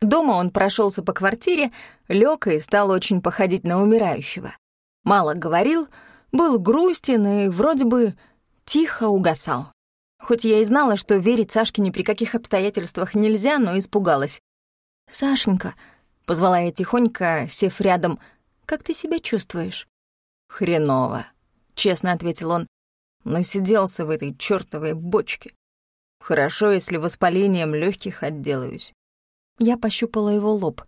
Дома он прошелся по квартире, лег и стал очень походить на умирающего. Мало говорил, был грустен и вроде бы тихо угасал. Хоть я и знала, что верить Сашке ни при каких обстоятельствах нельзя, но испугалась. «Сашенька», — позвала я тихонько, сев рядом, — «как ты себя чувствуешь?» «Хреново», — честно ответил он. «Насиделся в этой чёртовой бочке. Хорошо, если воспалением легких отделаюсь». Я пощупала его лоб.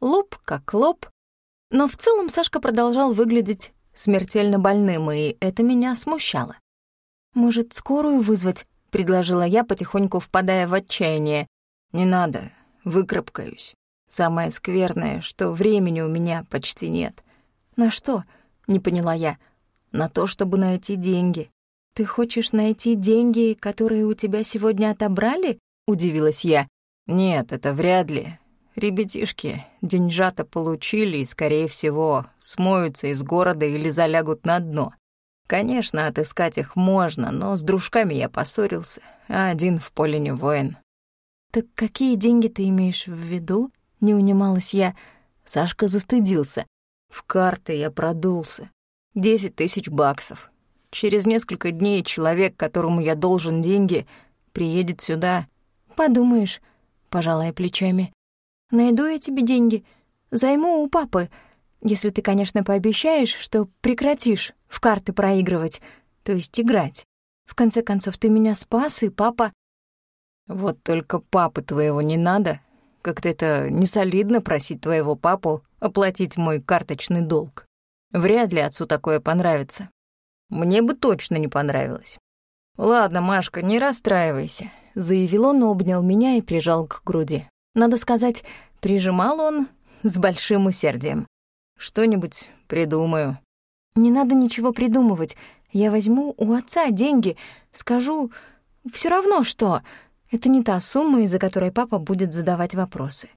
Лоб как лоб. Но в целом Сашка продолжал выглядеть смертельно больным, и это меня смущало. «Может, скорую вызвать?» — предложила я, потихоньку впадая в отчаяние. «Не надо, выкрапкаюсь. Самое скверное, что времени у меня почти нет». «На что?» — не поняла я. «На то, чтобы найти деньги». «Ты хочешь найти деньги, которые у тебя сегодня отобрали?» — удивилась я. «Нет, это вряд ли. Ребятишки деньжата получили и, скорее всего, смоются из города или залягут на дно. Конечно, отыскать их можно, но с дружками я поссорился, а один в поле не воин». «Так какие деньги ты имеешь в виду?» — не унималась я. Сашка застыдился. В карты я продулся. Десять тысяч баксов. Через несколько дней человек, которому я должен деньги, приедет сюда. «Подумаешь», — пожалая плечами. «Найду я тебе деньги. Займу у папы. Если ты, конечно, пообещаешь, что прекратишь в карты проигрывать, то есть играть. В конце концов, ты меня спас, и папа...» «Вот только папы твоего не надо. Как-то это несолидно просить твоего папу оплатить мой карточный долг. Вряд ли отцу такое понравится. Мне бы точно не понравилось. «Ладно, Машка, не расстраивайся», — заявил он, обнял меня и прижал к груди. Надо сказать, прижимал он с большим усердием. «Что-нибудь придумаю». «Не надо ничего придумывать. Я возьму у отца деньги, скажу... все равно что. Это не та сумма, из-за которой папа будет задавать вопросы».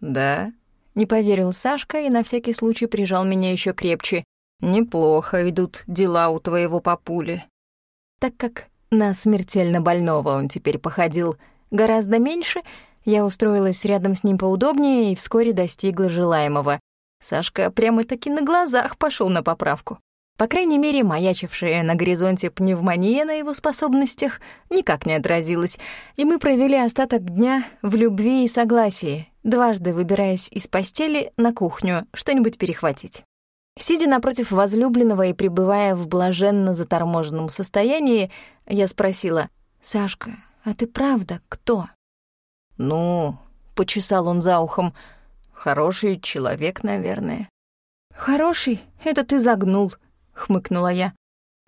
«Да?» — не поверил Сашка и на всякий случай прижал меня еще крепче. «Неплохо идут дела у твоего папули». Так как на смертельно больного он теперь походил гораздо меньше, я устроилась рядом с ним поудобнее и вскоре достигла желаемого. Сашка прямо-таки на глазах пошел на поправку. По крайней мере, маячившая на горизонте пневмония на его способностях никак не отразилась, и мы провели остаток дня в любви и согласии, дважды выбираясь из постели на кухню что-нибудь перехватить. Сидя напротив возлюбленного и пребывая в блаженно заторможенном состоянии, я спросила, «Сашка, а ты правда кто?» «Ну», — почесал он за ухом, — «хороший человек, наверное». «Хороший? Это ты загнул», — хмыкнула я.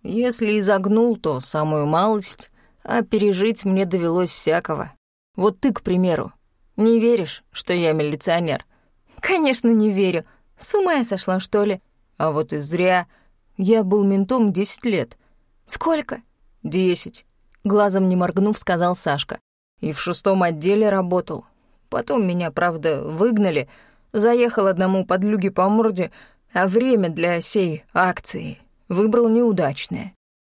«Если и загнул, то самую малость, а пережить мне довелось всякого. Вот ты, к примеру, не веришь, что я милиционер?» «Конечно, не верю. С ума я сошла, что ли?» А вот и зря. Я был ментом десять лет. Сколько? Десять. Глазом не моргнув, сказал Сашка. И в шестом отделе работал. Потом меня, правда, выгнали. Заехал одному подлюге по морде, а время для сей акции выбрал неудачное.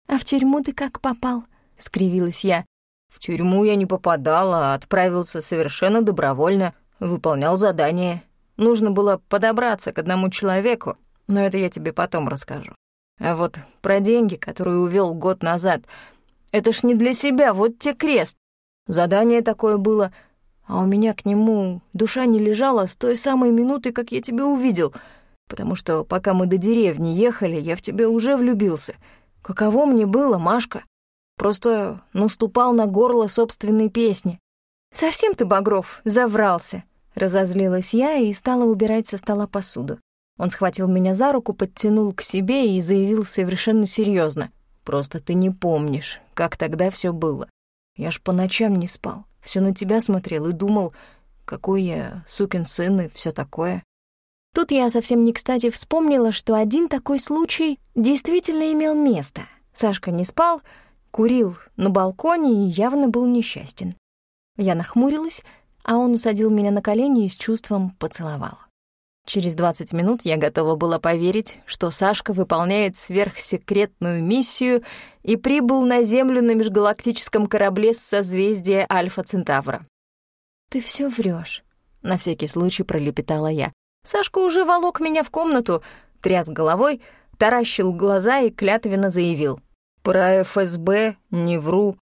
«А в тюрьму ты как попал?» — скривилась я. В тюрьму я не попадал, а отправился совершенно добровольно, выполнял задание. Нужно было подобраться к одному человеку, но это я тебе потом расскажу. А вот про деньги, которые увел год назад, это ж не для себя, вот те крест. Задание такое было, а у меня к нему душа не лежала с той самой минуты, как я тебя увидел, потому что пока мы до деревни ехали, я в тебя уже влюбился. Каково мне было, Машка? Просто наступал на горло собственной песни. «Совсем ты, Багров, заврался», — разозлилась я и стала убирать со стола посуду. Он схватил меня за руку, подтянул к себе и заявил совершенно серьезно: «Просто ты не помнишь, как тогда все было. Я ж по ночам не спал, все на тебя смотрел и думал, какой я сукин сын и все такое». Тут я совсем не кстати вспомнила, что один такой случай действительно имел место. Сашка не спал, курил на балконе и явно был несчастен. Я нахмурилась, а он усадил меня на колени и с чувством поцеловал. Через 20 минут я готова была поверить, что Сашка выполняет сверхсекретную миссию и прибыл на Землю на межгалактическом корабле с созвездия Альфа Центавра. «Ты все врешь, На всякий случай пролепетала я. Сашка уже волок меня в комнату, тряс головой, таращил глаза и клятвенно заявил. «Про ФСБ не вру».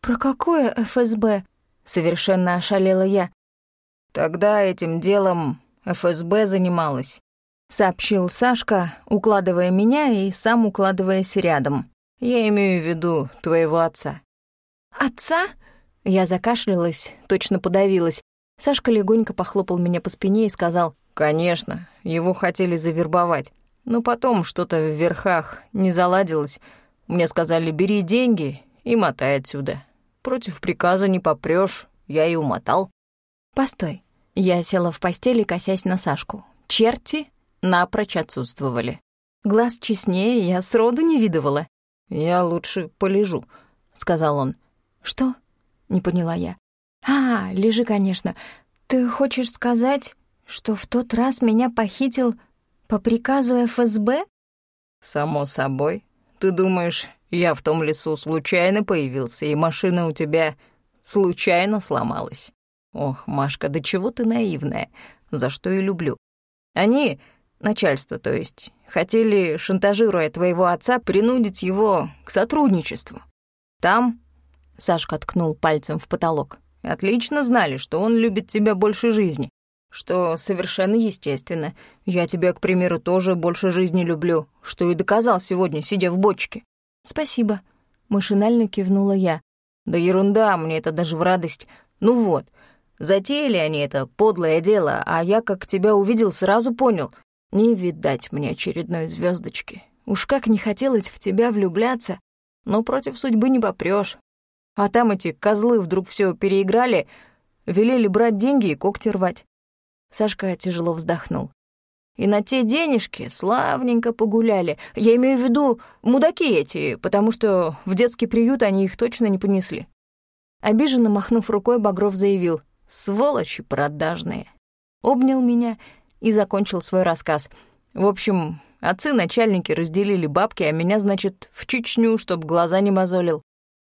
«Про какое ФСБ?» — совершенно ошалела я. «Тогда этим делом ФСБ занималась», — сообщил Сашка, укладывая меня и сам укладываясь рядом. «Я имею в виду твоего отца». «Отца?» Я закашлялась, точно подавилась. Сашка легонько похлопал меня по спине и сказал, «Конечно, его хотели завербовать. Но потом что-то в верхах не заладилось. Мне сказали, бери деньги и мотай отсюда. Против приказа не попрёшь, я и умотал». «Постой». Я села в постели, косясь на Сашку. Черти напрочь отсутствовали. Глаз честнее я сроду не видывала. «Я лучше полежу», — сказал он. «Что?» — не поняла я. «А, лежи, конечно. Ты хочешь сказать, что в тот раз меня похитил по приказу ФСБ?» «Само собой. Ты думаешь, я в том лесу случайно появился, и машина у тебя случайно сломалась? Ох, Машка, да чего ты наивная, за что и люблю. Они, начальство то есть, хотели, шантажируя твоего отца, принудить его к сотрудничеству. Там Сашка ткнул пальцем в потолок. «Отлично знали, что он любит тебя больше жизни. Что совершенно естественно. Я тебя, к примеру, тоже больше жизни люблю, что и доказал сегодня, сидя в бочке». «Спасибо», — машинально кивнула я. «Да ерунда, мне это даже в радость. Ну вот, затеяли они это подлое дело, а я, как тебя увидел, сразу понял. Не видать мне очередной звездочки. Уж как не хотелось в тебя влюбляться, но против судьбы не попрёшь. А там эти козлы вдруг все переиграли, велели брать деньги и когти рвать. Сашка тяжело вздохнул. И на те денежки славненько погуляли. Я имею в виду мудаки эти, потому что в детский приют они их точно не понесли. Обиженно махнув рукой, Багров заявил «Сволочи продажные». Обнял меня и закончил свой рассказ. В общем, отцы-начальники разделили бабки, а меня, значит, в Чечню, чтоб глаза не мозолил.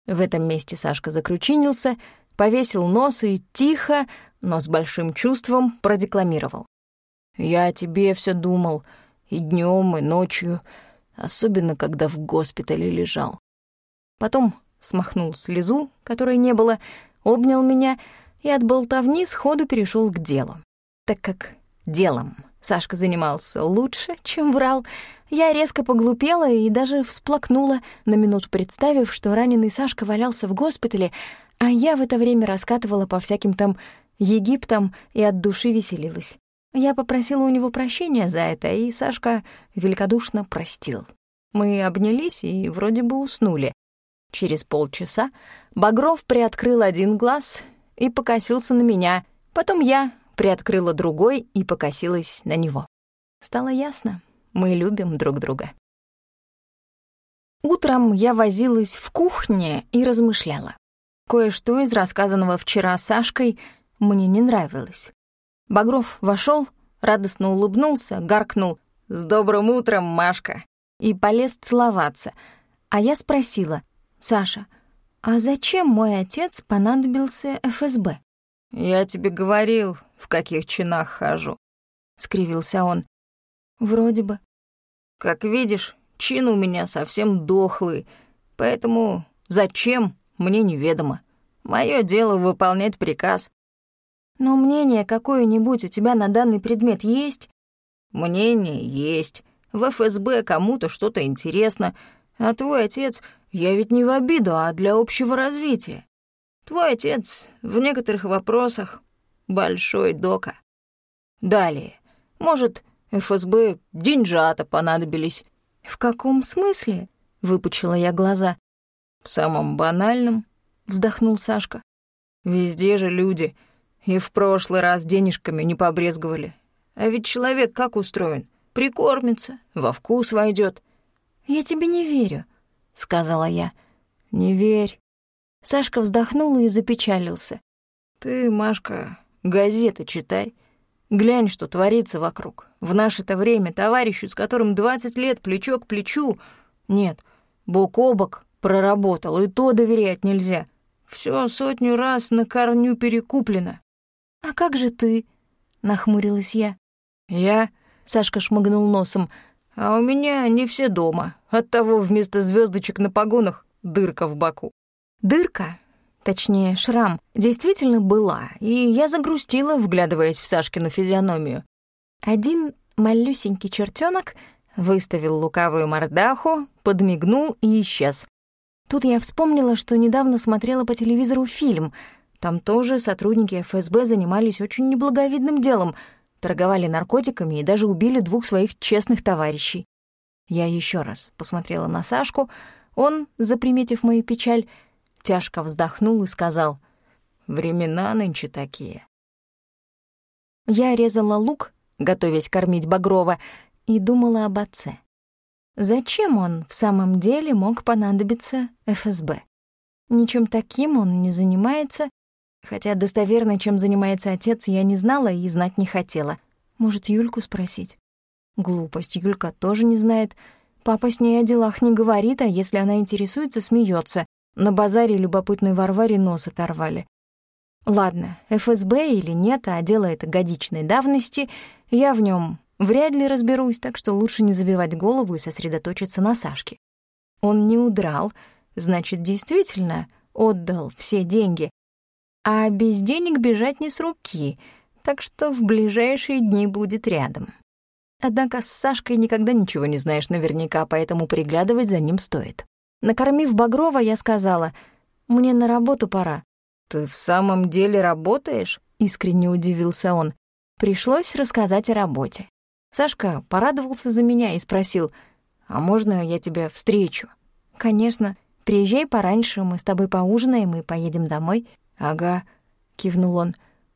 В этом месте Сашка закручинился, повесил нос и тихо, но с большим чувством продекламировал. «Я о тебе все думал, и днем, и ночью, особенно когда в госпитале лежал». Потом смахнул слезу, которой не было, обнял меня и от болтовни сходу перешел к делу. Так как делом Сашка занимался лучше, чем врал, я резко поглупела и даже всплакнула, на минуту представив, что раненый Сашка валялся в госпитале, а я в это время раскатывала по всяким там Египтам и от души веселилась. Я попросила у него прощения за это, и Сашка великодушно простил. Мы обнялись и вроде бы уснули. Через полчаса Багров приоткрыл один глаз и покосился на меня, потом я приоткрыла другой и покосилась на него. Стало ясно, мы любим друг друга. Утром я возилась в кухне и размышляла. Кое-что из рассказанного вчера Сашкой мне не нравилось. Багров вошел, радостно улыбнулся, гаркнул «С добрым утром, Машка!» и полез целоваться. А я спросила «Саша, а зачем мой отец понадобился ФСБ?» «Я тебе говорил, в каких чинах хожу», — скривился он. Вроде бы. Как видишь, чин у меня совсем дохлый, поэтому зачем, мне неведомо. Мое дело выполнять приказ. Но мнение какое-нибудь у тебя на данный предмет есть? Мнение есть. В ФСБ кому-то что-то интересно, а твой отец, я ведь не в обиду, а для общего развития. Твой отец в некоторых вопросах большой дока. Далее. Может, ФСБ деньжата понадобились». «В каком смысле?» — выпучила я глаза. «В самом банальном», — вздохнул Сашка. «Везде же люди. И в прошлый раз денежками не побрезговали. А ведь человек как устроен? Прикормится, во вкус войдет. «Я тебе не верю», — сказала я. «Не верь». Сашка вздохнул и запечалился. «Ты, Машка, газеты читай. Глянь, что творится вокруг. В наше-то время товарищу, с которым 20 лет плечо к плечу... Нет, бок о бок проработал, и то доверять нельзя. Все сотню раз на корню перекуплено. «А как же ты?» — нахмурилась я. «Я?» — Сашка шмыгнул носом. «А у меня не все дома. Оттого вместо звездочек на погонах дырка в боку». Дырка, точнее шрам, действительно была, и я загрустила, вглядываясь в Сашкину физиономию. Один малюсенький чертенок выставил лукавую мордаху, подмигнул и исчез. Тут я вспомнила, что недавно смотрела по телевизору фильм. Там тоже сотрудники ФСБ занимались очень неблаговидным делом, торговали наркотиками и даже убили двух своих честных товарищей. Я еще раз посмотрела на Сашку. Он, заприметив мою печаль, тяжко вздохнул и сказал, «Времена нынче такие». Я резала лук, готовясь кормить Багрова, и думала об отце. Зачем он в самом деле мог понадобиться ФСБ? Ничем таким он не занимается, хотя достоверно, чем занимается отец, я не знала и знать не хотела. Может, Юльку спросить? Глупость, Юлька тоже не знает. Папа с ней о делах не говорит, а если она интересуется, смеется. На базаре любопытной Варваре нос оторвали. Ладно, ФСБ или нет, а дело это годичной давности, я в нем вряд ли разберусь, так что лучше не забивать голову и сосредоточиться на Сашке. Он не удрал, значит, действительно отдал все деньги. А без денег бежать не с руки, так что в ближайшие дни будет рядом. Однако с Сашкой никогда ничего не знаешь наверняка, поэтому приглядывать за ним стоит. Накормив Багрова, я сказала, «Мне на работу пора». «Ты в самом деле работаешь?» — искренне удивился он. Пришлось рассказать о работе. Сашка порадовался за меня и спросил, «А можно я тебя встречу?» «Конечно. Приезжай пораньше, мы с тобой поужинаем и поедем домой». «Ага», — кивнул он.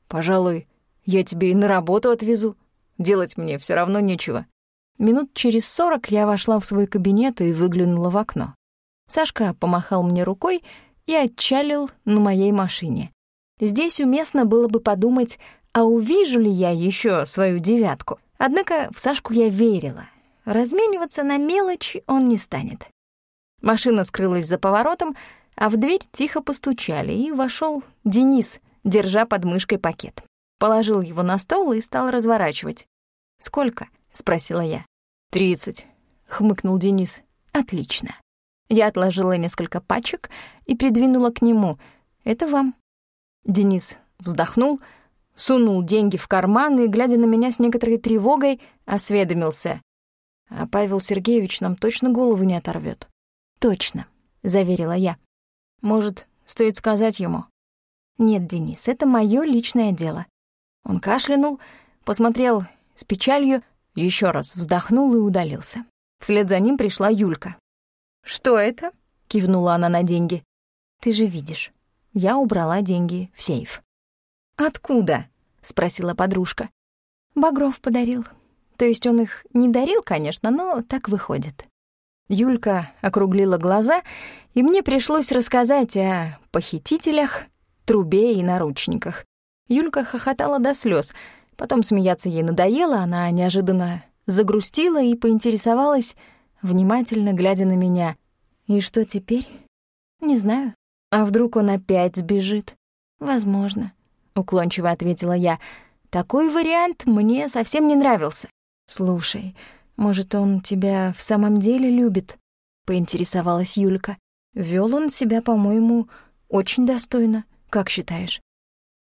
«Пожалуй, я тебе и на работу отвезу. Делать мне все равно нечего». Минут через сорок я вошла в свой кабинет и выглянула в окно. Сашка помахал мне рукой и отчалил на моей машине. Здесь уместно было бы подумать, а увижу ли я еще свою девятку. Однако в Сашку я верила. Размениваться на мелочи он не станет. Машина скрылась за поворотом, а в дверь тихо постучали, и вошел Денис, держа под мышкой пакет. Положил его на стол и стал разворачивать. «Сколько?» — спросила я. «Тридцать», — хмыкнул Денис. «Отлично». Я отложила несколько пачек и придвинула к нему. «Это вам». Денис вздохнул, сунул деньги в карман и, глядя на меня с некоторой тревогой, осведомился. «А Павел Сергеевич нам точно голову не оторвет. «Точно», — заверила я. «Может, стоит сказать ему?» «Нет, Денис, это моё личное дело». Он кашлянул, посмотрел с печалью, еще раз вздохнул и удалился. Вслед за ним пришла Юлька. «Что это?» — кивнула она на деньги. «Ты же видишь, я убрала деньги в сейф». «Откуда?» — спросила подружка. «Багров подарил. То есть он их не дарил, конечно, но так выходит». Юлька округлила глаза, и мне пришлось рассказать о похитителях, трубе и наручниках. Юлька хохотала до слез, потом смеяться ей надоело, она неожиданно загрустила и поинтересовалась, внимательно глядя на меня. «И что теперь?» «Не знаю. А вдруг он опять сбежит?» «Возможно», — уклончиво ответила я. «Такой вариант мне совсем не нравился. Слушай, может, он тебя в самом деле любит?» — поинтересовалась Юлька. Вел он себя, по-моему, очень достойно. Как считаешь?»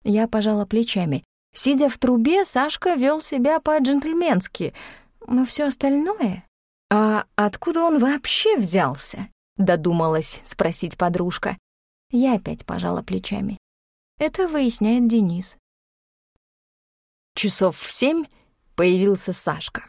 Я пожала плечами. Сидя в трубе, Сашка вел себя по-джентльменски, но все остальное «А откуда он вообще взялся?» — додумалась спросить подружка. Я опять пожала плечами. Это выясняет Денис. Часов в семь появился Сашка.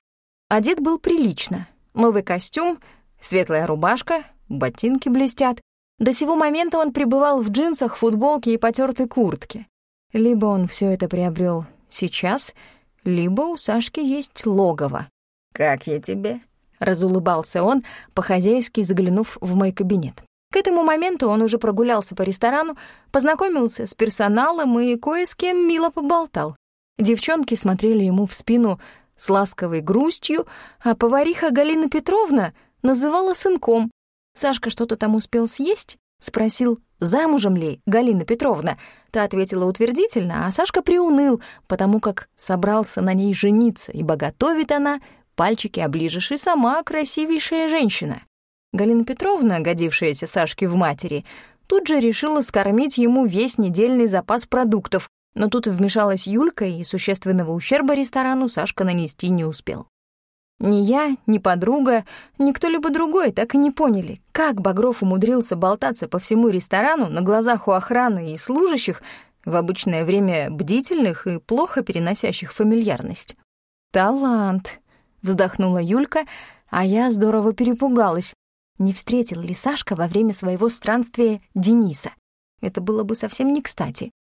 Одет был прилично. Новый костюм, светлая рубашка, ботинки блестят. До сего момента он пребывал в джинсах, футболке и потертой куртке. Либо он все это приобрел сейчас, либо у Сашки есть логово. «Как я тебе?» разулыбался он, по-хозяйски заглянув в мой кабинет. К этому моменту он уже прогулялся по ресторану, познакомился с персоналом и кое с кем мило поболтал. Девчонки смотрели ему в спину с ласковой грустью, а повариха Галина Петровна называла сынком. «Сашка что-то там успел съесть?» — спросил замужем ли Галина Петровна. Та ответила утвердительно, а Сашка приуныл, потому как собрался на ней жениться, ибо готовит она, пальчики оближешь, и сама красивейшая женщина. Галина Петровна, годившаяся Сашке в матери, тут же решила скормить ему весь недельный запас продуктов, но тут вмешалась Юлька, и существенного ущерба ресторану Сашка нанести не успел. Ни я, ни подруга, ни кто-либо другой так и не поняли, как Багров умудрился болтаться по всему ресторану на глазах у охраны и служащих, в обычное время бдительных и плохо переносящих фамильярность. «Талант», — вздохнула Юлька, а я здорово перепугалась. Не встретил ли Сашка во время своего странствия Дениса? Это было бы совсем не кстати.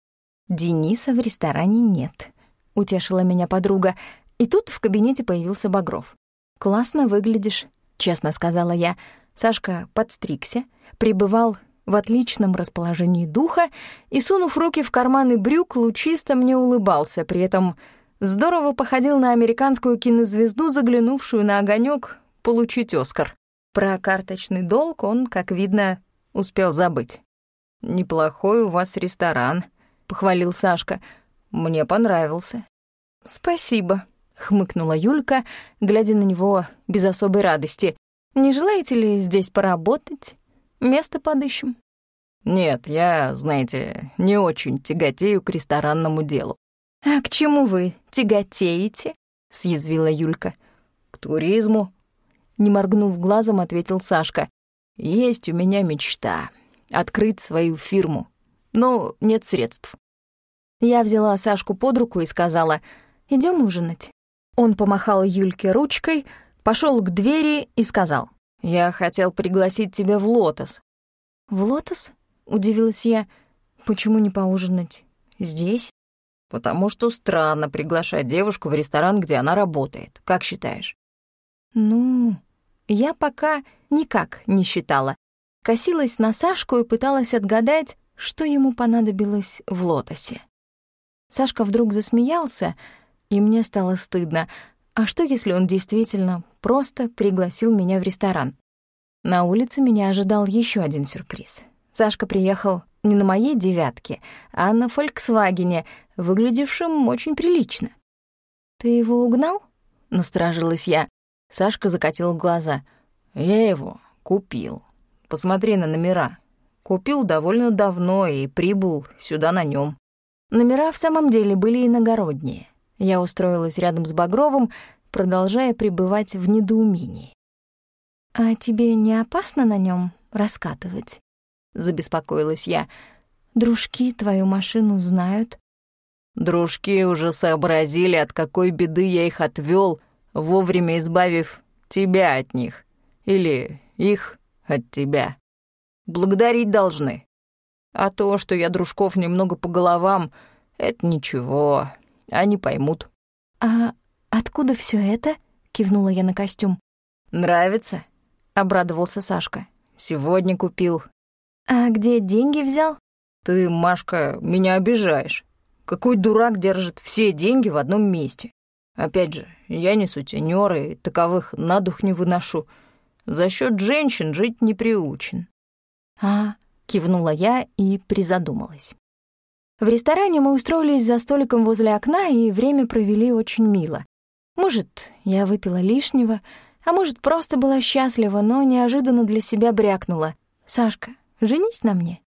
Дениса в ресторане нет, — утешила меня подруга, и тут в кабинете появился Багров. «Классно выглядишь», — честно сказала я. Сашка подстригся, пребывал в отличном расположении духа и, сунув руки в карманы брюк, лучисто мне улыбался, при этом здорово походил на американскую кинозвезду, заглянувшую на огонек получить Оскар. Про карточный долг он, как видно, успел забыть. «Неплохой у вас ресторан», — похвалил Сашка. «Мне понравился». «Спасибо», хмыкнула Юлька, глядя на него без особой радости. «Не желаете ли здесь поработать? Место подыщем?» «Нет, я, знаете, не очень тяготею к ресторанному делу». «А к чему вы тяготеете?» — съязвила Юлька. «К туризму», — не моргнув глазом, ответил Сашка. «Есть у меня мечта — открыть свою фирму, но нет средств». Я взяла Сашку под руку и сказала, «Идём ужинать». Он помахал Юльке ручкой, пошел к двери и сказал, «Я хотел пригласить тебя в «Лотос». «В «Лотос»?» — удивилась я. «Почему не поужинать здесь?» «Потому что странно приглашать девушку в ресторан, где она работает. Как считаешь?» «Ну, я пока никак не считала. Косилась на Сашку и пыталась отгадать, что ему понадобилось в «Лотосе». Сашка вдруг засмеялся — и мне стало стыдно. А что, если он действительно просто пригласил меня в ресторан? На улице меня ожидал еще один сюрприз. Сашка приехал не на моей «девятке», а на «Фольксвагене», выглядевшем очень прилично. «Ты его угнал?» — насторожилась я. Сашка закатил глаза. «Я его купил. Посмотри на номера. Купил довольно давно и прибыл сюда на нем. Номера в самом деле были иногородние. Я устроилась рядом с Багровым, продолжая пребывать в недоумении. «А тебе не опасно на нем раскатывать?» — забеспокоилась я. «Дружки твою машину знают». «Дружки уже сообразили, от какой беды я их отвёл, вовремя избавив тебя от них. Или их от тебя. Благодарить должны. А то, что я дружков немного по головам, — это ничего, они поймут». «А откуда все это?» — кивнула я на костюм. «Нравится?» — обрадовался Сашка. «Сегодня купил». «А где деньги взял?» «Ты, Машка, меня обижаешь. Какой дурак держит все деньги в одном месте? Опять же, я не сутенёр и таковых на дух не выношу. За счет женщин жить не приучен». «А...» — кивнула я и призадумалась. В ресторане мы устроились за столиком возле окна и время провели очень мило. Может, я выпила лишнего, а может, просто была счастлива, но неожиданно для себя брякнула. «Сашка, женись на мне».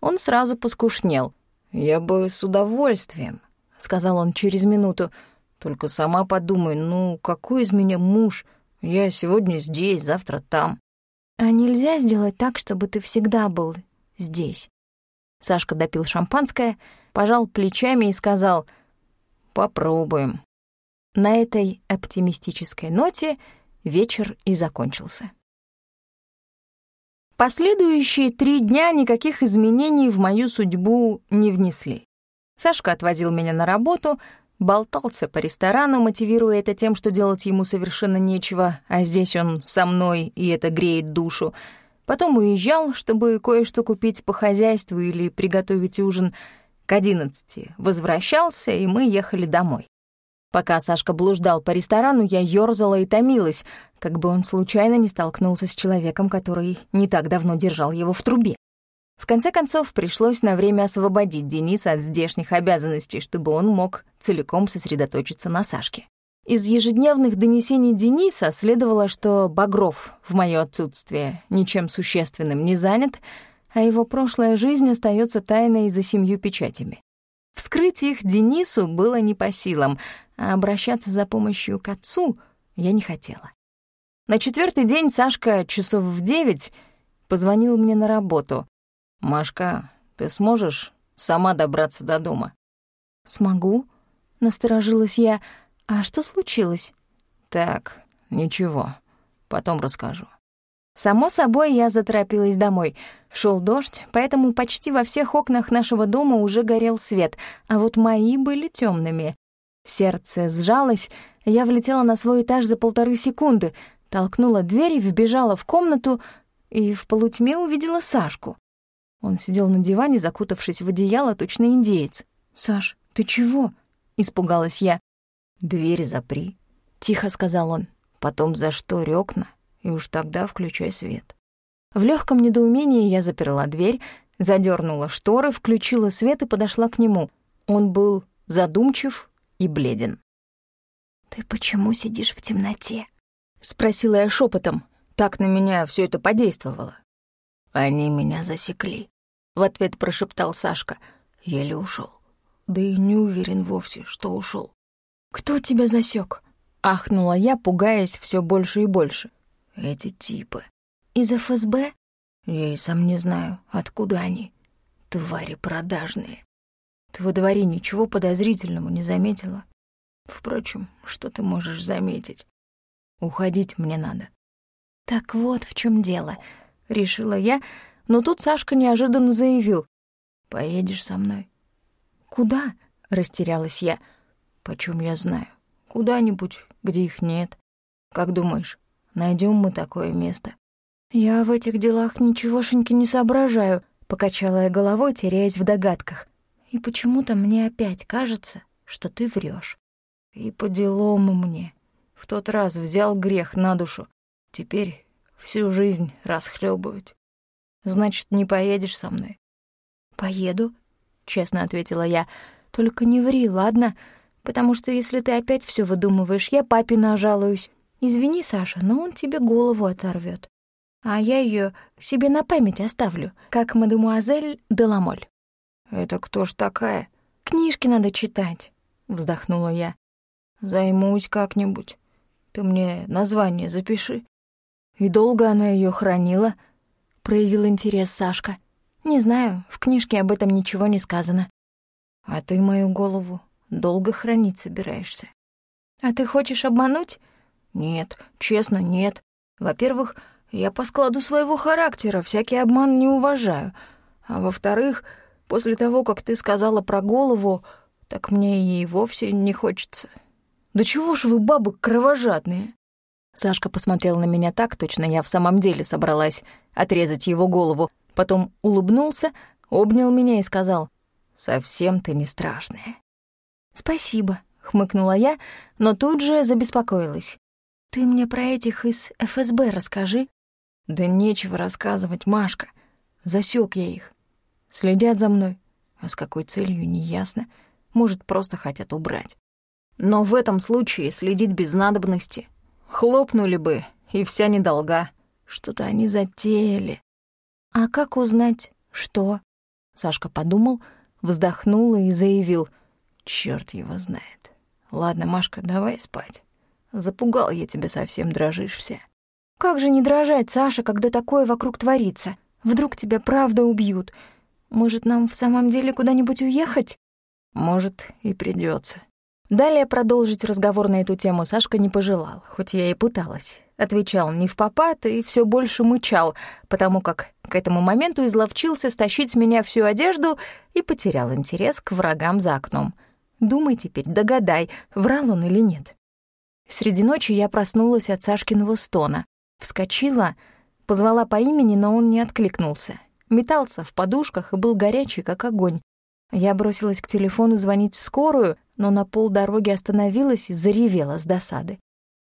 Он сразу поскушнел. «Я бы с удовольствием», — сказал он через минуту. «Только сама подумай, ну, какой из меня муж? Я сегодня здесь, завтра там». «А нельзя сделать так, чтобы ты всегда был здесь?» Сашка допил шампанское, пожал плечами и сказал «Попробуем». На этой оптимистической ноте вечер и закончился. Последующие три дня никаких изменений в мою судьбу не внесли. Сашка отвозил меня на работу, болтался по ресторану, мотивируя это тем, что делать ему совершенно нечего, а здесь он со мной, и это греет душу — Потом уезжал, чтобы кое-что купить по хозяйству или приготовить ужин. К одиннадцати возвращался, и мы ехали домой. Пока Сашка блуждал по ресторану, я ёрзала и томилась, как бы он случайно не столкнулся с человеком, который не так давно держал его в трубе. В конце концов, пришлось на время освободить Дениса от здешних обязанностей, чтобы он мог целиком сосредоточиться на Сашке. Из ежедневных донесений Дениса следовало, что Багров в моё отсутствие ничем существенным не занят, а его прошлая жизнь остается тайной за семью печатями. Вскрыть их Денису было не по силам, а обращаться за помощью к отцу я не хотела. На четвертый день Сашка часов в девять позвонил мне на работу. «Машка, ты сможешь сама добраться до дома?» «Смогу», — насторожилась я. «А что случилось?» «Так, ничего, потом расскажу». Само собой, я заторопилась домой. Шел дождь, поэтому почти во всех окнах нашего дома уже горел свет, а вот мои были темными. Сердце сжалось, я влетела на свой этаж за полторы секунды, толкнула дверь вбежала в комнату, и в полутьме увидела Сашку. Он сидел на диване, закутавшись в одеяло, точно индеец. «Саш, ты чего?» — испугалась я. «Дверь запри», — тихо сказал он. «Потом заштори окна, и уж тогда включай свет». В легком недоумении я заперла дверь, задернула шторы, включила свет и подошла к нему. Он был задумчив и бледен. «Ты почему сидишь в темноте?» — спросила я шепотом. Так на меня все это подействовало. «Они меня засекли», — в ответ прошептал Сашка. Еле ушел. Да и не уверен вовсе, что ушел. «Кто тебя засек? ахнула я, пугаясь все больше и больше. «Эти типы». «Из ФСБ?» «Я и сам не знаю, откуда они. Твари продажные. Ты во дворе ничего подозрительного не заметила?» «Впрочем, что ты можешь заметить? Уходить мне надо». «Так вот в чем дело», — решила я, но тут Сашка неожиданно заявил. «Поедешь со мной?» «Куда?» — растерялась я. «Почем я знаю? Куда-нибудь, где их нет. Как думаешь, найдем мы такое место?» «Я в этих делах ничегошеньки не соображаю», — покачала я головой, теряясь в догадках. «И почему-то мне опять кажется, что ты врешь. И по делам мне. В тот раз взял грех на душу. Теперь всю жизнь расхлебывать. Значит, не поедешь со мной? Поеду, честно ответила я. Только не ври, ладно? Потому что если ты опять все выдумываешь, я папе нажалуюсь. Извини, Саша, но он тебе голову оторвет. А я ее себе на память оставлю, как мадемуазель Деламоль. Это кто ж такая? Книжки надо читать, вздохнула я. Займусь как-нибудь. Ты мне название запиши. «И долго она ее хранила?» — проявил интерес Сашка. «Не знаю, в книжке об этом ничего не сказано». «А ты мою голову долго хранить собираешься?» «А ты хочешь обмануть?» «Нет, честно, нет. Во-первых, я по складу своего характера всякий обман не уважаю. А во-вторых, после того, как ты сказала про голову, так мне и вовсе не хочется. Да чего ж вы, бабы, кровожадные?» Сашка посмотрел на меня так, точно я в самом деле собралась отрезать его голову. Потом улыбнулся, обнял меня и сказал, «Совсем ты не страшная». «Спасибо», — хмыкнула я, но тут же забеспокоилась. «Ты мне про этих из ФСБ расскажи». «Да нечего рассказывать, Машка. Засек я их. Следят за мной. А с какой целью, неясно. Может, просто хотят убрать. Но в этом случае следить без надобности Хлопнули бы, и вся недолга. Что-то они затеяли. А как узнать, что? Сашка подумал, вздохнул и заявил. Чёрт его знает. Ладно, Машка, давай спать. Запугал я тебя совсем, дрожишь вся. Как же не дрожать, Саша, когда такое вокруг творится? Вдруг тебя правда убьют? Может, нам в самом деле куда-нибудь уехать? Может, и придется. Далее продолжить разговор на эту тему Сашка не пожелал, хоть я и пыталась. Отвечал не в попад и все больше мычал, потому как к этому моменту изловчился стащить с меня всю одежду и потерял интерес к врагам за окном. Думай теперь, догадай, врал он или нет. Среди ночи я проснулась от Сашкиного стона. Вскочила, позвала по имени, но он не откликнулся. Метался в подушках и был горячий, как огонь. Я бросилась к телефону звонить в скорую, но на полдороги остановилась и заревела с досады.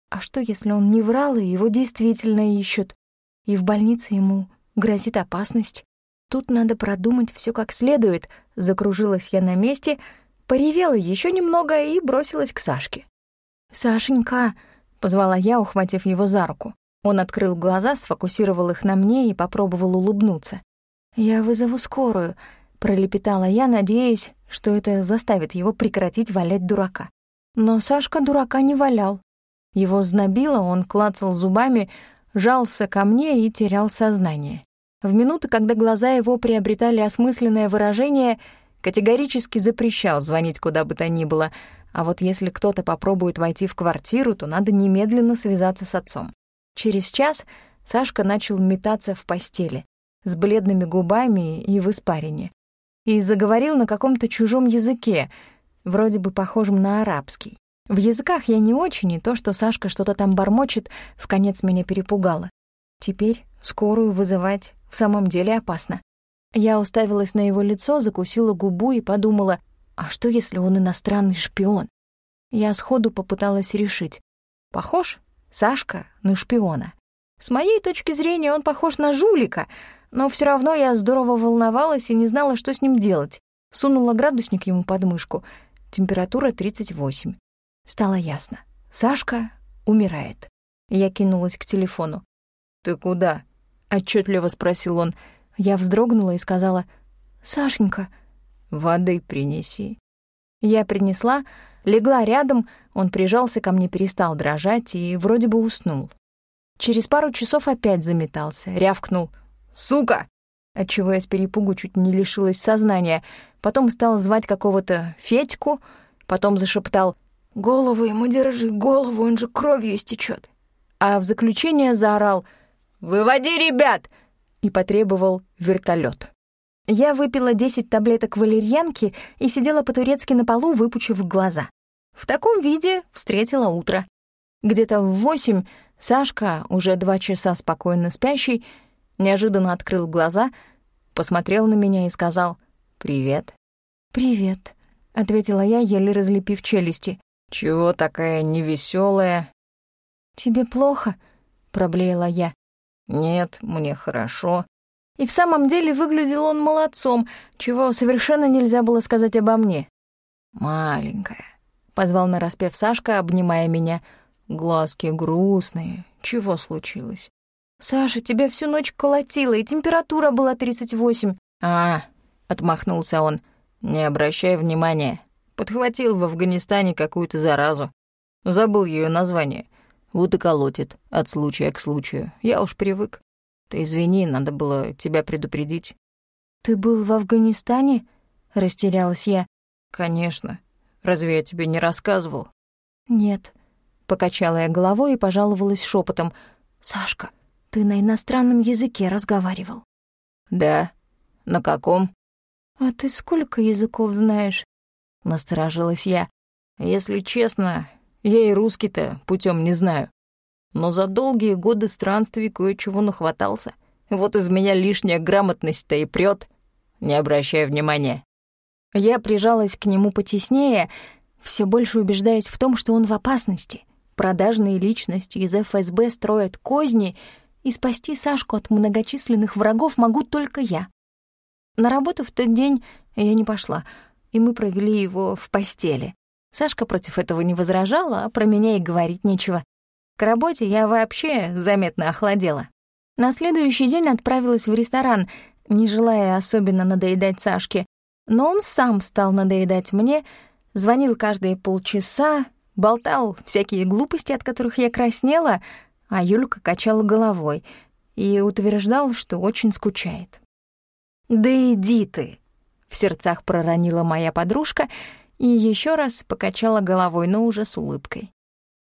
А что, если он не врал, и его действительно ищут, и в больнице ему грозит опасность? Тут надо продумать все как следует. Закружилась я на месте, поревела еще немного и бросилась к Сашке. «Сашенька!» — позвала я, ухватив его за руку. Он открыл глаза, сфокусировал их на мне и попробовал улыбнуться. «Я вызову скорую», — пролепетала я, надеясь, что это заставит его прекратить валять дурака. Но Сашка дурака не валял. Его знобило, он клацал зубами, жался ко мне и терял сознание. В минуты, когда глаза его приобретали осмысленное выражение, категорически запрещал звонить куда бы то ни было, а вот если кто-то попробует войти в квартиру, то надо немедленно связаться с отцом. Через час Сашка начал метаться в постели, с бледными губами и в испарине, и заговорил на каком-то чужом языке, вроде бы похожем на арабский. В языках я не очень, и то, что Сашка что-то там бормочет, в конец меня перепугало. Теперь скорую вызывать в самом деле опасно. Я уставилась на его лицо, закусила губу и подумала, а что, если он иностранный шпион? Я сходу попыталась решить. Похож Сашка на шпиона. С моей точки зрения он похож на жулика, но все равно я здорово волновалась и не знала, что с ним делать. Сунула градусник ему под мышку. Температура 38. Стало ясно. Сашка умирает. Я кинулась к телефону. «Ты куда?» — отчетливо спросил он. Я вздрогнула и сказала, «Сашенька, воды принеси». Я принесла, легла рядом, он прижался ко мне, перестал дрожать и вроде бы уснул. Через пару часов опять заметался, рявкнул «Сука!», отчего я с перепугу чуть не лишилась сознания, потом стал звать какого-то Федьку, потом зашептал Голову ему держи, голову, он же кровью истечет. А в заключение заорал «Выводи ребят!» и потребовал вертолет. Я выпила 10 таблеток валерьянки и сидела по-турецки на полу, выпучив глаза. В таком виде встретила утро. Где-то в восемь Сашка, уже два часа спокойно спящий, неожиданно открыл глаза, посмотрел на меня и сказал «Привет». «Привет», — ответила я, еле разлепив челюсти. «Чего такая невеселая? «Тебе плохо?» — проблеяла я. «Нет, мне хорошо». И в самом деле выглядел он молодцом, чего совершенно нельзя было сказать обо мне. «Маленькая», — позвал нараспев Сашка, обнимая меня. «Глазки грустные. Чего случилось?» «Саша, тебя всю ночь колотило, и температура была 38». «А», — отмахнулся он, — «не обращай внимания. Подхватил в Афганистане какую-то заразу. Забыл ее название. Вот и колотит от случая к случаю. Я уж привык. Ты извини, надо было тебя предупредить. Ты был в Афганистане? Растерялась я. Конечно. Разве я тебе не рассказывал? Нет. Покачала я головой и пожаловалась шепотом. Сашка, ты на иностранном языке разговаривал. Да. На каком? А ты сколько языков знаешь? — насторожилась я. «Если честно, я и русский-то путем не знаю. Но за долгие годы странствий кое-чего нахватался. Вот из меня лишняя грамотность-то и прёт. Не обращай внимания». Я прижалась к нему потеснее, все больше убеждаясь в том, что он в опасности. Продажные личности из ФСБ строят козни, и спасти Сашку от многочисленных врагов могу только я. На работу в тот день я не пошла — и мы провели его в постели. Сашка против этого не возражала, а про меня и говорить нечего. К работе я вообще заметно охладела. На следующий день отправилась в ресторан, не желая особенно надоедать Сашке. Но он сам стал надоедать мне, звонил каждые полчаса, болтал всякие глупости, от которых я краснела, а Юлька качала головой и утверждал, что очень скучает. «Да иди ты!» в сердцах проронила моя подружка и еще раз покачала головой, но уже с улыбкой.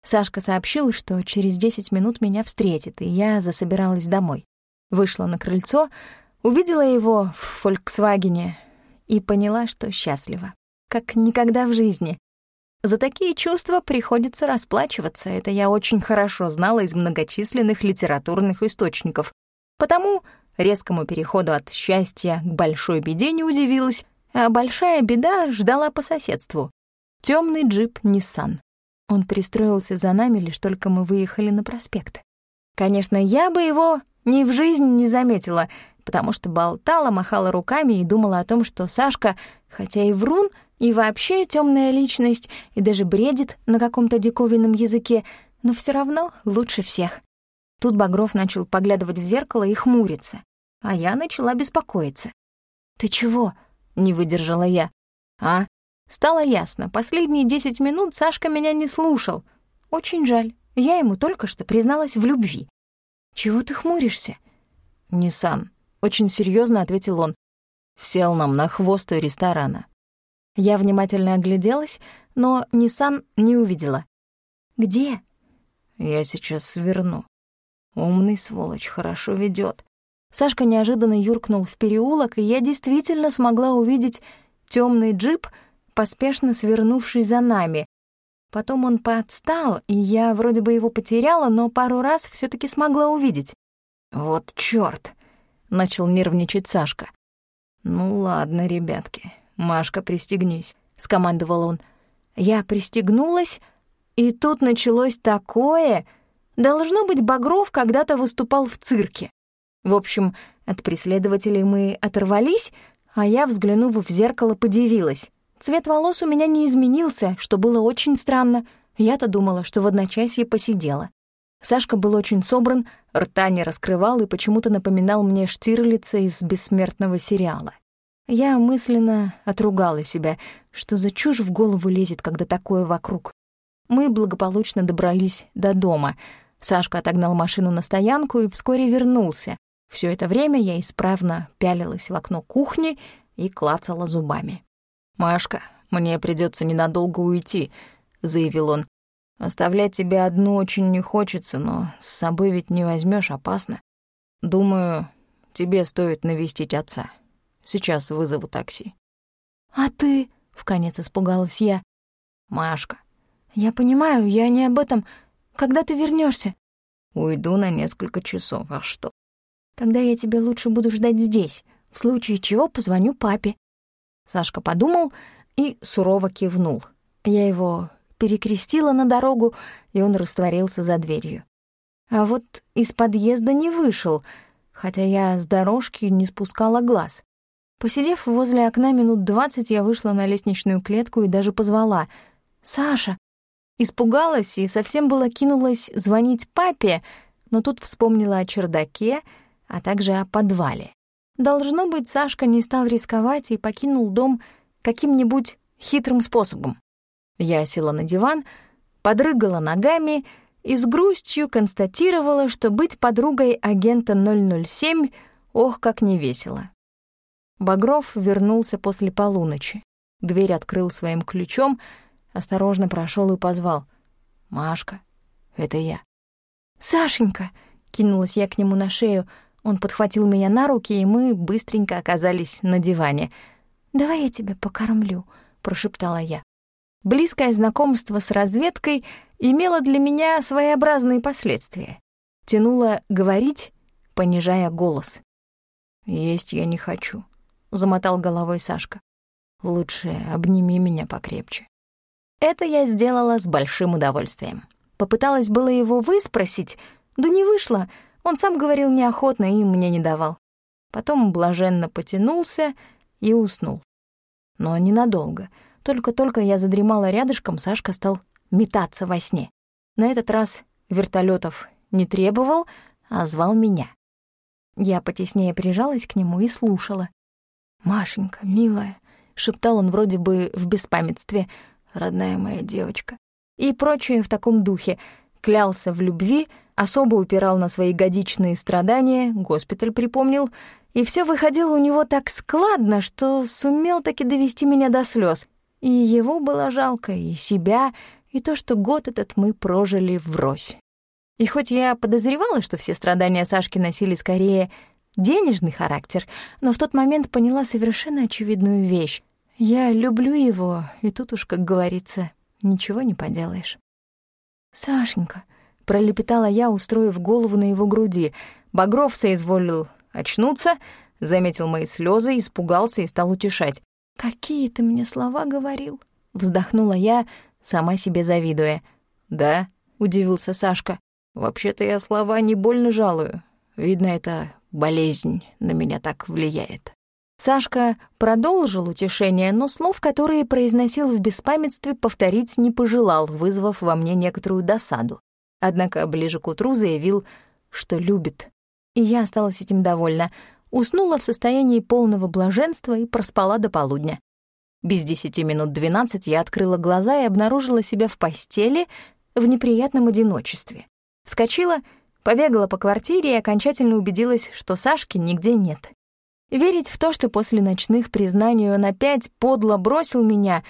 Сашка сообщил, что через 10 минут меня встретит, и я засобиралась домой. Вышла на крыльцо, увидела его в «Фольксвагене» и поняла, что счастлива. Как никогда в жизни. За такие чувства приходится расплачиваться, это я очень хорошо знала из многочисленных литературных источников. Потому Резкому переходу от счастья к большой беде не удивилась, а большая беда ждала по соседству. Темный джип Nissan. Он пристроился за нами, лишь только мы выехали на проспект. Конечно, я бы его ни в жизни не заметила, потому что болтала, махала руками и думала о том, что Сашка, хотя и врун, и вообще темная личность, и даже бредит на каком-то диковинном языке, но все равно лучше всех. Тут Багров начал поглядывать в зеркало и хмуриться, а я начала беспокоиться. «Ты чего?» — не выдержала я. «А?» Стало ясно, последние десять минут Сашка меня не слушал. Очень жаль, я ему только что призналась в любви. «Чего ты хмуришься?» «Ниссан», — очень серьезно ответил он. Сел нам на хвост у ресторана. Я внимательно огляделась, но Ниссан не увидела. «Где?» «Я сейчас сверну. Умный сволочь, хорошо ведет. Сашка неожиданно юркнул в переулок, и я действительно смогла увидеть темный джип, поспешно свернувший за нами. Потом он подстал, и я вроде бы его потеряла, но пару раз все таки смогла увидеть. «Вот чёрт!» — начал нервничать Сашка. «Ну ладно, ребятки, Машка, пристегнись», — скомандовал он. Я пристегнулась, и тут началось такое... Должно быть, Багров когда-то выступал в цирке. В общем, от преследователей мы оторвались, а я, взглянув в зеркало, подивилась. Цвет волос у меня не изменился, что было очень странно. Я-то думала, что в одночасье посидела. Сашка был очень собран, рта не раскрывал и почему-то напоминал мне Штирлица из бессмертного сериала. Я мысленно отругала себя, что за чушь в голову лезет, когда такое вокруг. Мы благополучно добрались до дома. Сашка отогнал машину на стоянку и вскоре вернулся. Все это время я исправно пялилась в окно кухни и клацала зубами. «Машка, мне придется ненадолго уйти», — заявил он. «Оставлять тебя одну очень не хочется, но с собой ведь не возьмешь, опасно. Думаю, тебе стоит навестить отца. Сейчас вызову такси». «А ты?» — вконец испугалась я. «Машка». «Я понимаю, я не об этом. Когда ты вернешься? «Уйду на несколько часов, а что?» Тогда я тебя лучше буду ждать здесь, в случае чего позвоню папе». Сашка подумал и сурово кивнул. Я его перекрестила на дорогу, и он растворился за дверью. А вот из подъезда не вышел, хотя я с дорожки не спускала глаз. Посидев возле окна минут двадцать, я вышла на лестничную клетку и даже позвала «Саша!». Испугалась и совсем было кинулась звонить папе, но тут вспомнила о чердаке — а также о подвале. Должно быть, Сашка не стал рисковать и покинул дом каким-нибудь хитрым способом. Я села на диван, подрыгала ногами и с грустью констатировала, что быть подругой агента 007 ох, как не весело. Багров вернулся после полуночи. Дверь открыл своим ключом, осторожно прошел и позвал. «Машка, это я». «Сашенька!» — кинулась я к нему на шею — он подхватил меня на руки, и мы быстренько оказались на диване. «Давай я тебя покормлю», — прошептала я. Близкое знакомство с разведкой имело для меня своеобразные последствия. Тянуло говорить, понижая голос. «Есть я не хочу», — замотал головой Сашка. «Лучше обними меня покрепче». Это я сделала с большим удовольствием. Попыталась было его выспросить, да не вышло — он сам говорил неохотно и мне не давал. Потом блаженно потянулся и уснул. Но ненадолго. Только-только я задремала рядышком, Сашка стал метаться во сне. На этот раз вертолетов не требовал, а звал меня. Я потеснее прижалась к нему и слушала. «Машенька, милая», — шептал он вроде бы в беспамятстве, «родная моя девочка». И прочее в таком духе. Клялся в любви — особо упирал на свои годичные страдания, госпиталь припомнил, и все выходило у него так складно, что сумел таки довести меня до слез. И его было жалко, и себя, и то, что год этот мы прожили врозь. И хоть я подозревала, что все страдания Сашки носили скорее денежный характер, но в тот момент поняла совершенно очевидную вещь. Я люблю его, и тут уж, как говорится, ничего не поделаешь. «Сашенька», пролепетала я, устроив голову на его груди. Багров соизволил очнуться, заметил мои слезы, испугался и стал утешать. «Какие ты мне слова говорил?» — вздохнула я, сама себе завидуя. «Да?» — удивился Сашка. «Вообще-то я слова не больно жалую. Видно, это болезнь на меня так влияет. Сашка продолжил утешение, но слов, которые произносил в беспамятстве, повторить не пожелал, вызвав во мне некоторую досаду. Однако ближе к утру заявил, что любит. И я осталась этим довольна. Уснула в состоянии полного блаженства и проспала до полудня. Без десяти минут двенадцать я открыла глаза и обнаружила себя в постели в неприятном одиночестве. Вскочила, побегала по квартире и окончательно убедилась, что Сашки нигде нет. Верить в то, что после ночных признаний он опять подло бросил меня,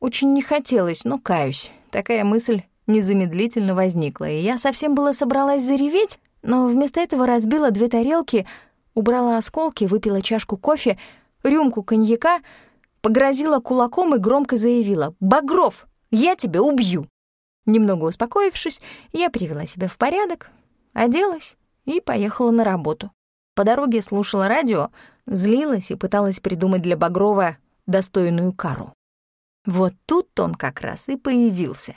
очень не хотелось, но каюсь. Такая мысль незамедлительно возникла, и я совсем было собралась зареветь, но вместо этого разбила две тарелки, убрала осколки, выпила чашку кофе, рюмку коньяка, погрозила кулаком и громко заявила «Багров, я тебя убью!» Немного успокоившись, я привела себя в порядок, оделась и поехала на работу. По дороге слушала радио, злилась и пыталась придумать для Багрова достойную кару. Вот тут он как раз и появился.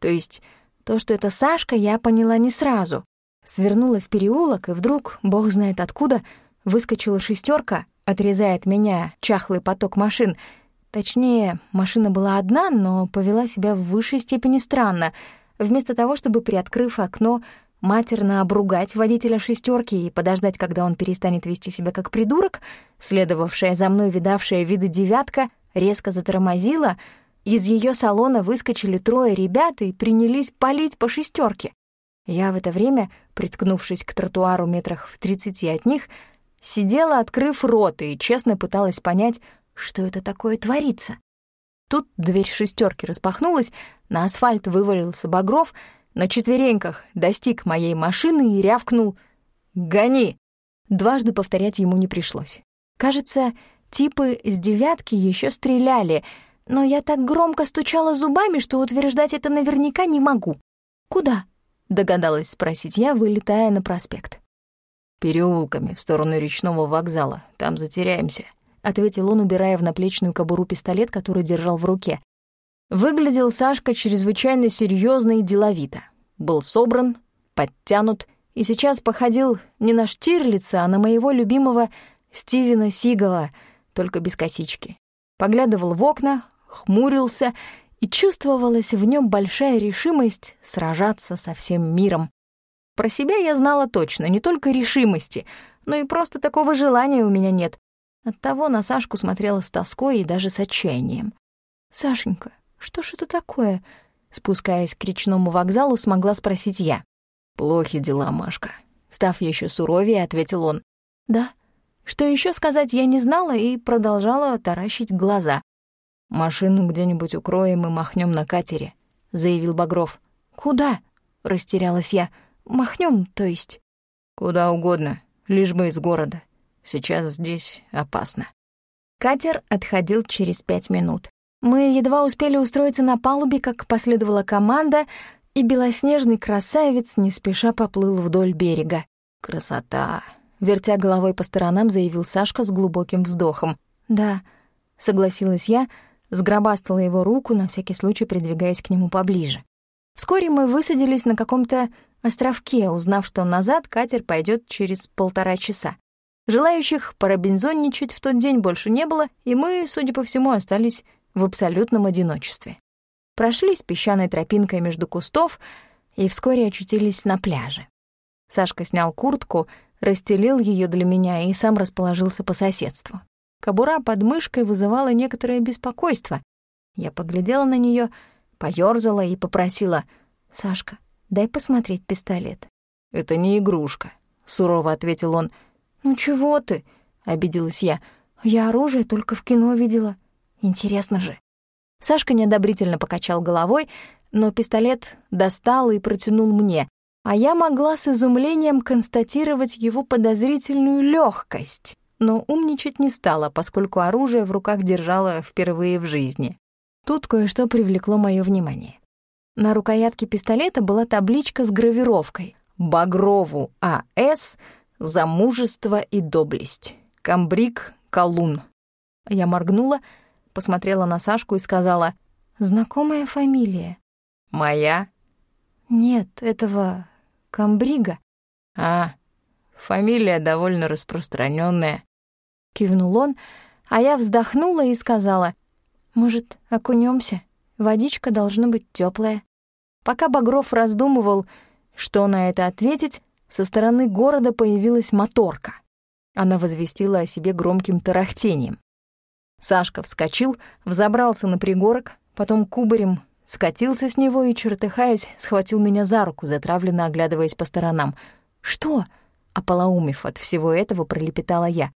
То есть то, что это Сашка, я поняла не сразу. Свернула в переулок, и вдруг, бог знает откуда, выскочила шестерка, отрезая от меня чахлый поток машин. Точнее, машина была одна, но повела себя в высшей степени странно. Вместо того, чтобы, приоткрыв окно, матерно обругать водителя шестерки и подождать, когда он перестанет вести себя как придурок, следовавшая за мной видавшая виды девятка резко затормозила, из ее салона выскочили трое ребят и принялись палить по шестерке. Я в это время, приткнувшись к тротуару метрах в тридцати от них, сидела, открыв рот, и честно пыталась понять, что это такое творится. Тут дверь шестерки распахнулась, на асфальт вывалился Багров — на четвереньках достиг моей машины и рявкнул «Гони!». Дважды повторять ему не пришлось. Кажется, типы с девятки еще стреляли, но я так громко стучала зубами, что утверждать это наверняка не могу. «Куда?» — догадалась спросить я, вылетая на проспект. «Переулками в сторону речного вокзала. Там затеряемся», — ответил он, убирая в наплечную кобуру пистолет, который держал в руке. Выглядел Сашка чрезвычайно серьезно и деловито. Был собран, подтянут и сейчас походил не на Штирлица, а на моего любимого Стивена Сигала, только без косички. Поглядывал в окна, хмурился, и чувствовалась в нем большая решимость сражаться со всем миром. Про себя я знала точно, не только решимости, но и просто такого желания у меня нет. Оттого на Сашку смотрела с тоской и даже с отчаянием. «Сашенька, что ж это такое?» Спускаясь к речному вокзалу, смогла спросить я. «Плохи дела, Машка». Став еще суровее, ответил он. «Да». Что еще сказать я не знала и продолжала таращить глаза. «Машину где-нибудь укроем и махнем на катере», — заявил Багров. «Куда?» — растерялась я. «Махнем, то есть?» «Куда угодно, лишь бы из города. Сейчас здесь опасно». Катер отходил через пять минут. Мы едва успели устроиться на палубе, как последовала команда, и белоснежный красавец не спеша поплыл вдоль берега. «Красота!» — вертя головой по сторонам, заявил Сашка с глубоким вздохом. «Да», — согласилась я, сгробастала его руку, на всякий случай придвигаясь к нему поближе. Вскоре мы высадились на каком-то островке, узнав, что назад катер пойдет через полтора часа. Желающих парабензонничать в тот день больше не было, и мы, судя по всему, остались в абсолютном одиночестве. Прошлись песчаной тропинкой между кустов и вскоре очутились на пляже. Сашка снял куртку, расстелил ее для меня и сам расположился по соседству. Кобура под мышкой вызывала некоторое беспокойство. Я поглядела на нее, поёрзала и попросила «Сашка, дай посмотреть пистолет». «Это не игрушка», — сурово ответил он. «Ну чего ты?» — обиделась я. «Я оружие только в кино видела». Интересно же. Сашка неодобрительно покачал головой, но пистолет достал и протянул мне, а я могла с изумлением констатировать его подозрительную легкость, но умничать не стала, поскольку оружие в руках держала впервые в жизни. Тут кое-что привлекло мое внимание. На рукоятке пистолета была табличка с гравировкой «Багрову А.С. За мужество и доблесть. Камбрик Колун». Я моргнула — посмотрела на Сашку и сказала, «Знакомая фамилия». «Моя?» «Нет, этого... Камбрига». «А, Фамилия довольно распространенная. Кивнул он, а я вздохнула и сказала, «Может, окунемся? Водичка должна быть теплая. Пока Багров раздумывал, что на это ответить, со стороны города появилась моторка. Она возвестила о себе громким тарахтением. Сашка вскочил, взобрался на пригорок, потом кубарем скатился с него и, чертыхаясь, схватил меня за руку, затравленно оглядываясь по сторонам. «Что?» — ополоумев от всего этого, пролепетала я.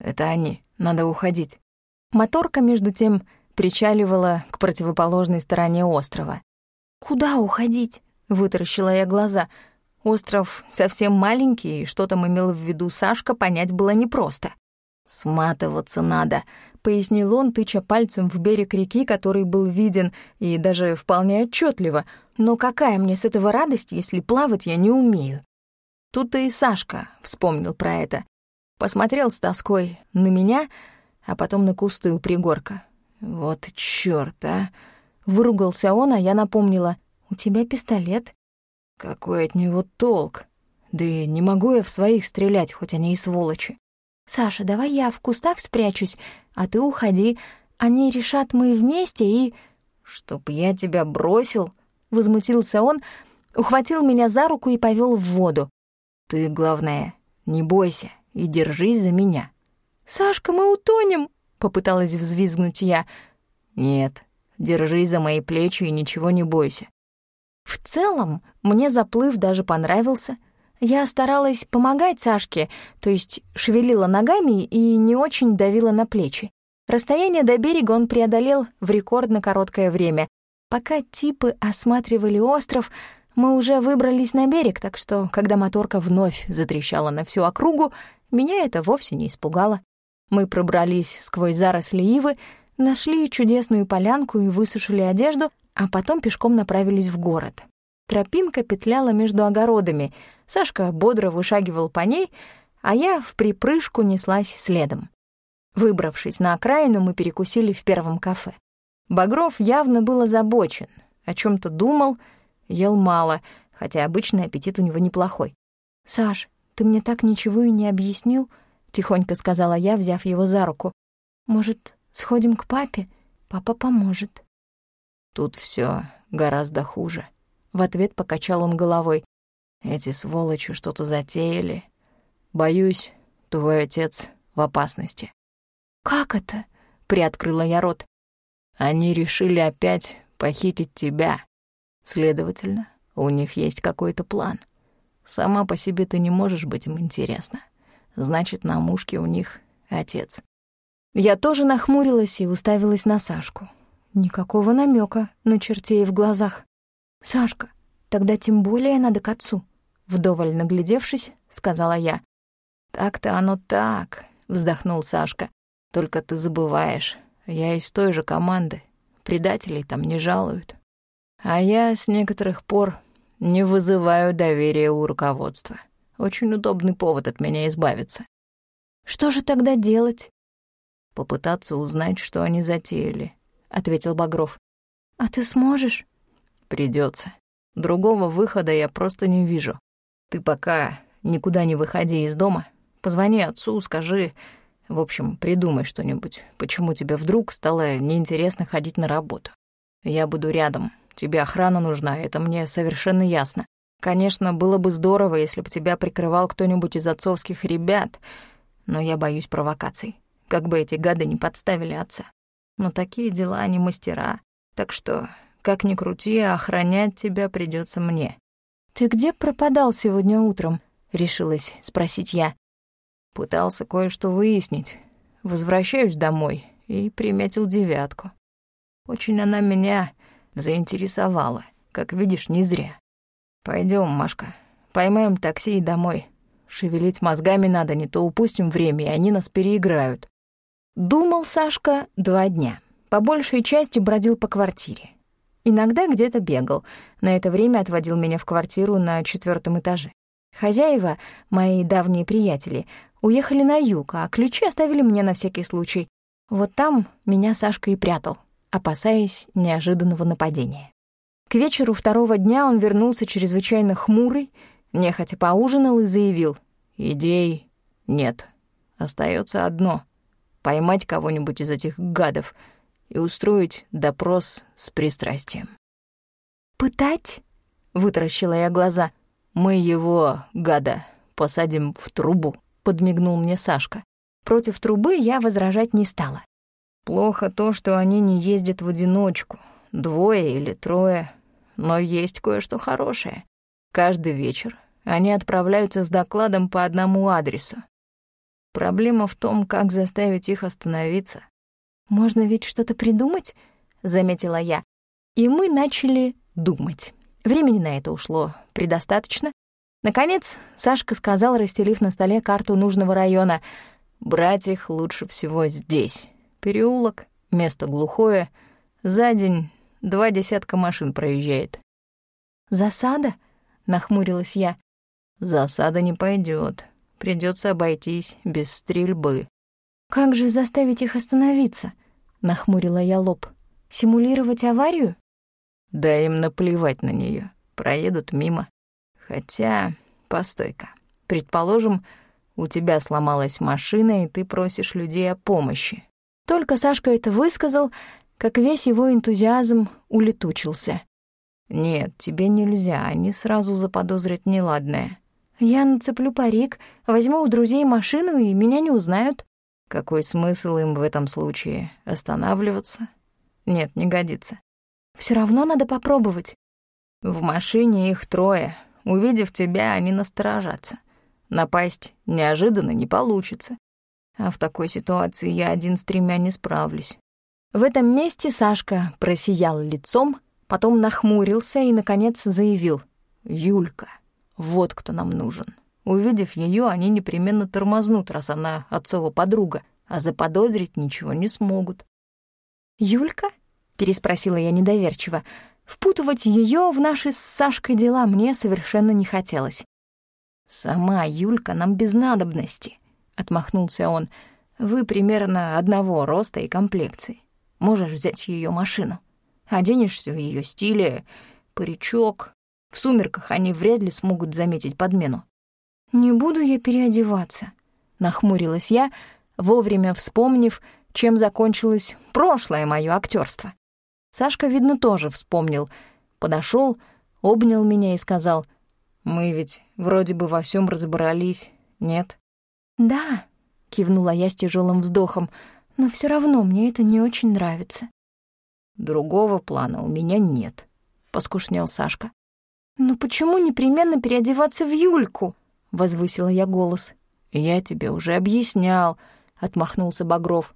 «Это они, надо уходить». Моторка, между тем, причаливала к противоположной стороне острова. «Куда уходить?» — вытаращила я глаза. Остров совсем маленький, и что там имел в виду Сашка, понять было непросто. «Сматываться надо», — пояснил он, тыча пальцем в берег реки, который был виден и даже вполне отчетливо. «Но какая мне с этого радость, если плавать я не умею?» Тут и Сашка вспомнил про это. Посмотрел с тоской на меня, а потом на кусты у пригорка. «Вот чёрт, а!» Выругался он, а я напомнила. «У тебя пистолет?» «Какой от него толк? Да не могу я в своих стрелять, хоть они и сволочи». «Саша, давай я в кустах спрячусь, а ты уходи. Они решат мы вместе и...» «Чтоб я тебя бросил?» — возмутился он, ухватил меня за руку и повел в воду. «Ты, главное, не бойся и держись за меня». «Сашка, мы утонем!» — попыталась взвизгнуть я. «Нет, держись за мои плечи и ничего не бойся». В целом, мне заплыв даже понравился. Я старалась помогать Сашке, то есть шевелила ногами и не очень давила на плечи. Расстояние до берега он преодолел в рекордно короткое время. Пока типы осматривали остров, мы уже выбрались на берег, так что, когда моторка вновь затрещала на всю округу, меня это вовсе не испугало. Мы пробрались сквозь заросли ивы, нашли чудесную полянку и высушили одежду, а потом пешком направились в город. Тропинка петляла между огородами, Сашка бодро вышагивал по ней, а я в припрыжку неслась следом. Выбравшись на окраину, мы перекусили в первом кафе. Багров явно был озабочен, о чем то думал, ел мало, хотя обычный аппетит у него неплохой. «Саш, ты мне так ничего и не объяснил?» — тихонько сказала я, взяв его за руку. «Может, сходим к папе? Папа поможет». «Тут все гораздо хуже», — в ответ покачал он головой. «Эти сволочи что-то затеяли. Боюсь, твой отец в опасности». «Как это?» — приоткрыла я рот. «Они решили опять похитить тебя. Следовательно, у них есть какой-то план». Сама по себе ты не можешь быть им интересна. Значит, на мушке у них отец. Я тоже нахмурилась и уставилась на Сашку. Никакого намека на чертей в глазах. «Сашка, тогда тем более надо к отцу», — вдоволь наглядевшись, сказала я. «Так-то оно так», — вздохнул Сашка. «Только ты забываешь, я из той же команды. Предателей там не жалуют. А я с некоторых пор не вызываю доверия у руководства. Очень удобный повод от меня избавиться. Что же тогда делать? Попытаться узнать, что они затеяли, ответил Багров. А ты сможешь? Придется. Другого выхода я просто не вижу. Ты пока никуда не выходи из дома. Позвони отцу, скажи, в общем, придумай что-нибудь. Почему тебе вдруг стало неинтересно ходить на работу? Я буду рядом, Тебе охрана нужна, это мне совершенно ясно. Конечно, было бы здорово, если бы тебя прикрывал кто-нибудь из отцовских ребят, но я боюсь провокаций. Как бы эти гады не подставили отца. Но такие дела не мастера. Так что, как ни крути, охранять тебя придется мне. «Ты где пропадал сегодня утром?» — решилась спросить я. Пытался кое-что выяснить. Возвращаюсь домой и приметил девятку. Очень она меня заинтересовала. Как видишь, не зря. Пойдем, Машка, поймаем такси и домой. Шевелить мозгами надо, не то упустим время, и они нас переиграют». Думал Сашка два дня. По большей части бродил по квартире. Иногда где-то бегал. На это время отводил меня в квартиру на четвертом этаже. Хозяева, мои давние приятели, уехали на юг, а ключи оставили мне на всякий случай. Вот там меня Сашка и прятал опасаясь неожиданного нападения. К вечеру второго дня он вернулся чрезвычайно хмурый, нехотя поужинал и заявил. Идей нет. Остается одно — поймать кого-нибудь из этих гадов и устроить допрос с пристрастием. «Пытать?» — вытаращила я глаза. «Мы его, гада, посадим в трубу», — подмигнул мне Сашка. Против трубы я возражать не стала. Плохо то, что они не ездят в одиночку, двое или трое, но есть кое-что хорошее. Каждый вечер они отправляются с докладом по одному адресу. Проблема в том, как заставить их остановиться. «Можно ведь что-то придумать?» — заметила я. И мы начали думать. Времени на это ушло предостаточно. Наконец, Сашка сказал, расстелив на столе карту нужного района, «Брать их лучше всего здесь. Переулок, место глухое. За день два десятка машин проезжает». «Засада?» — нахмурилась я. Засада не пойдет. Придется обойтись без стрельбы. Как же заставить их остановиться? Нахмурила я лоб. Симулировать аварию? Да им наплевать на нее. Проедут мимо. Хотя, постой-ка. Предположим, у тебя сломалась машина, и ты просишь людей о помощи. Только Сашка это высказал, как весь его энтузиазм улетучился. Нет, тебе нельзя, они сразу заподозрят неладное. Я нацеплю парик, возьму у друзей машину, и меня не узнают. Какой смысл им в этом случае? Останавливаться? Нет, не годится. Все равно надо попробовать. В машине их трое. Увидев тебя, они насторожатся. Напасть неожиданно не получится. А в такой ситуации я один с тремя не справлюсь. В этом месте Сашка просиял лицом, потом нахмурился и, наконец, заявил. «Юлька, вот кто нам нужен. Увидев ее, они непременно тормознут, раз она отцова подруга, а заподозрить ничего не смогут. «Юлька?» — переспросила я недоверчиво. Впутывать ее в наши с Сашкой дела мне совершенно не хотелось. «Сама Юлька нам без надобности», — отмахнулся он. «Вы примерно одного роста и комплекции. Можешь взять ее машину. Оденешься в ее стиле, паричок, в сумерках они вряд ли смогут заметить подмену. «Не буду я переодеваться», — нахмурилась я, вовремя вспомнив, чем закончилось прошлое мое актерство. Сашка, видно, тоже вспомнил. Подошел, обнял меня и сказал, «Мы ведь вроде бы во всем разобрались, нет?» «Да», — кивнула я с тяжелым вздохом, «но все равно мне это не очень нравится». «Другого плана у меня нет», — поскушнел Сашка. «Ну почему непременно переодеваться в Юльку?» — возвысила я голос. «Я тебе уже объяснял», — отмахнулся Багров.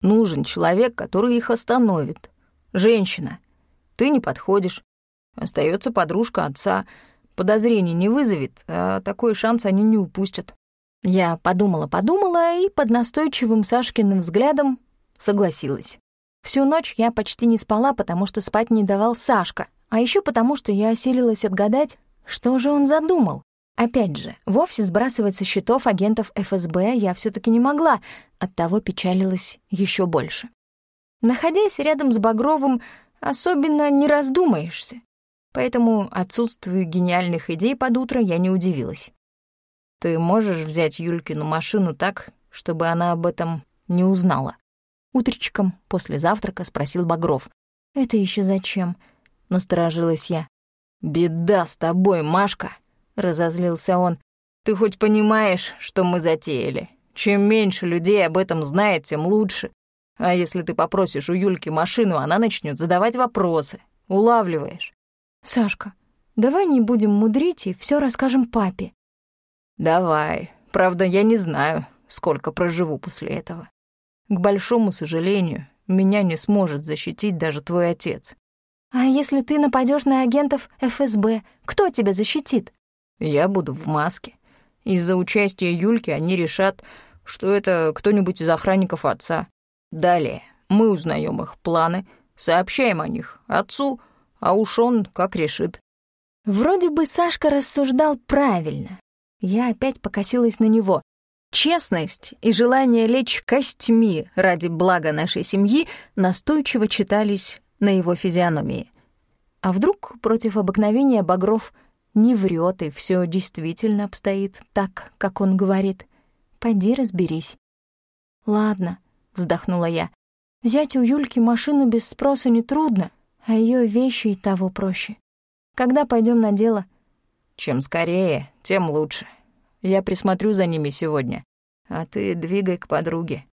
«Нужен человек, который их остановит. Женщина. Ты не подходишь. Остается подружка отца. Подозрений не вызовет, а такой шанс они не упустят». Я подумала-подумала и под настойчивым Сашкиным взглядом согласилась. Всю ночь я почти не спала, потому что спать не давал Сашка, а еще потому, что я осилилась отгадать, что же он задумал. Опять же, вовсе сбрасывать со счетов агентов ФСБ я все таки не могла, оттого печалилась еще больше. Находясь рядом с Багровым, особенно не раздумаешься. Поэтому отсутствию гениальных идей под утро я не удивилась. «Ты можешь взять Юлькину машину так, чтобы она об этом не узнала?» Утречком после завтрака спросил Багров. «Это еще зачем?» Насторожилась я. «Беда с тобой, Машка!» — разозлился он. «Ты хоть понимаешь, что мы затеяли? Чем меньше людей об этом знает, тем лучше. А если ты попросишь у Юльки машину, она начнет задавать вопросы. Улавливаешь?» «Сашка, давай не будем мудрить и все расскажем папе». «Давай. Правда, я не знаю, сколько проживу после этого. К большому сожалению, меня не сможет защитить даже твой отец. «А если ты нападешь на агентов ФСБ, кто тебя защитит?» «Я буду в маске. Из-за участия Юльки они решат, что это кто-нибудь из охранников отца. Далее мы узнаем их планы, сообщаем о них отцу, а уж он как решит». Вроде бы Сашка рассуждал правильно. Я опять покосилась на него. Честность и желание лечь костьми ради блага нашей семьи настойчиво читались на его физиономии. А вдруг против обыкновения Багров не врет и все действительно обстоит так, как он говорит. Пойди разберись. Ладно, вздохнула я. Взять у Юльки машину без спроса нетрудно, а ее вещи и того проще. Когда пойдем на дело? Чем скорее, тем лучше. Я присмотрю за ними сегодня. А ты двигай к подруге.